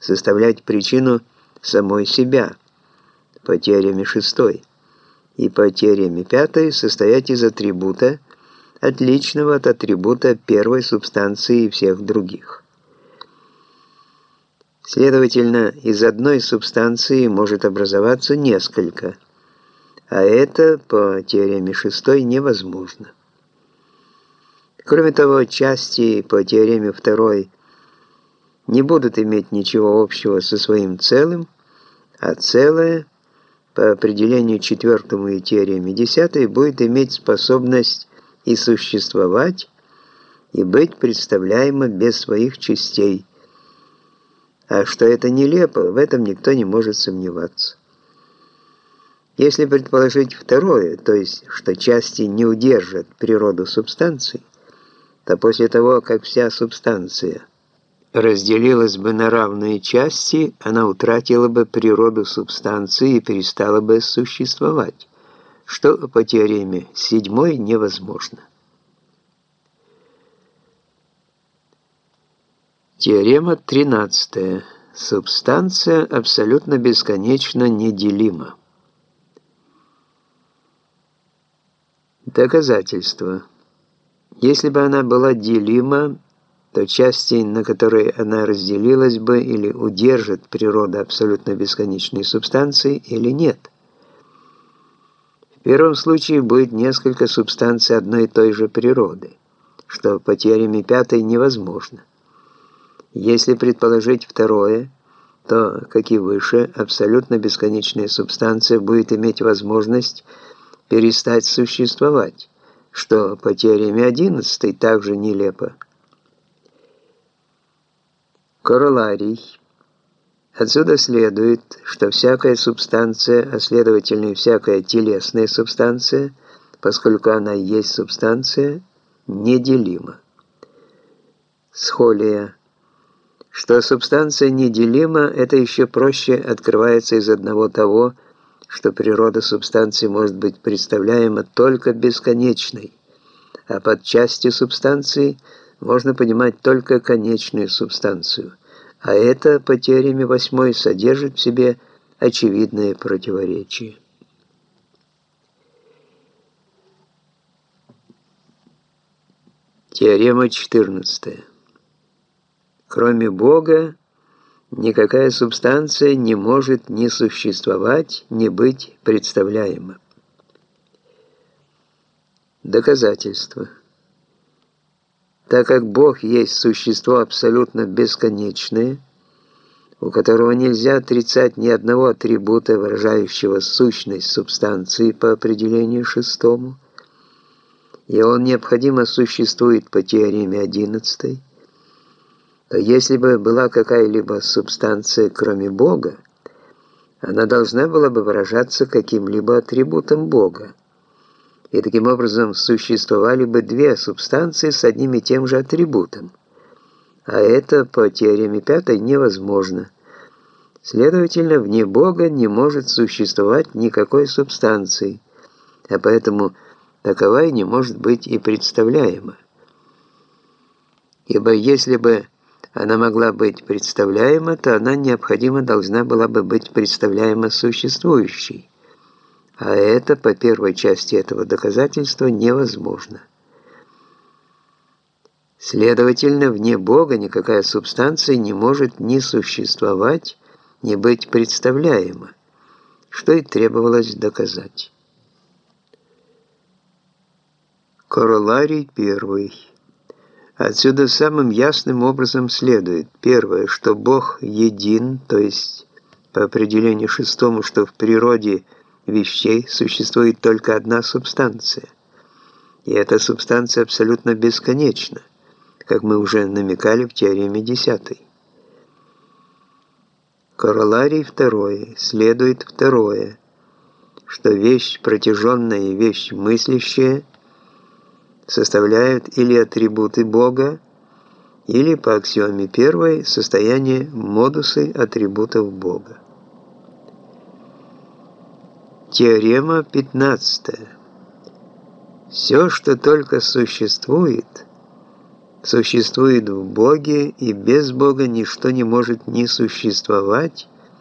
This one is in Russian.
составлять причину самой себя, по теореме шестой, и по теореме пятой состоять из атрибута, отличного от атрибута первой субстанции и всех других. Следовательно, из одной субстанции может образоваться несколько, а это по теореме шестой невозможно. Кроме того, части по теореме второй не будут иметь ничего общего со своим целым, а целое по определению четвертому и теореме десятой будет иметь способность и существовать, и быть представляемо без своих частей. А что это нелепо, в этом никто не может сомневаться. Если предположить второе, то есть, что части не удержат природу субстанции, то после того, как вся субстанция разделилась бы на равные части, она утратила бы природу субстанции и перестала бы существовать, что по теореме седьмой невозможно. Теорема 13. Субстанция абсолютно бесконечно неделима. Доказательство. Если бы она была делима, то части, на которые она разделилась бы, или удержит природа абсолютно бесконечной субстанции, или нет. В первом случае будет несколько субстанций одной и той же природы, что по теореме пятой невозможно. Если предположить второе, то, как и выше, абсолютно бесконечная субстанция будет иметь возможность перестать существовать, что по теореме 11 также нелепо. Короларий. Отсюда следует, что всякая субстанция, а следовательно всякая телесная субстанция, поскольку она есть субстанция, неделима. Схолия. Что субстанция неделима, это еще проще открывается из одного того, что природа субстанции может быть представляема только бесконечной, а под частью субстанции можно понимать только конечную субстанцию, а это по теореме восьмой содержит в себе очевидное противоречие. Теорема 14. Кроме Бога, никакая субстанция не может ни существовать, ни быть представляема. Доказательство. Так как Бог есть существо абсолютно бесконечное, у которого нельзя отрицать ни одного атрибута, выражающего сущность субстанции по определению шестому, и он необходимо существует по теореме одиннадцатой, то если бы была какая-либо субстанция, кроме Бога, она должна была бы выражаться каким-либо атрибутом Бога. И таким образом существовали бы две субстанции с одним и тем же атрибутом. А это по теореме пятой невозможно. Следовательно, вне Бога не может существовать никакой субстанции, а поэтому таковая не может быть и представляема. Ибо если бы она могла быть представляема, то она необходимо должна была бы быть представляема существующей. А это по первой части этого доказательства невозможно. Следовательно, вне Бога никакая субстанция не может ни существовать, ни быть представляема, что и требовалось доказать. Короларий первый. Отсюда самым ясным образом следует, первое, что Бог един, то есть по определению шестому, что в природе вещей существует только одна субстанция. И эта субстанция абсолютно бесконечна, как мы уже намекали в теореме десятой. Короларий второе, следует второе, что вещь протяженная и вещь мыслящая – составляют или атрибуты Бога, или, по аксиоме первой, состояние модусы атрибутов Бога. Теорема 15. Все, что только существует, существует в Боге, и без Бога ничто не может ни существовать,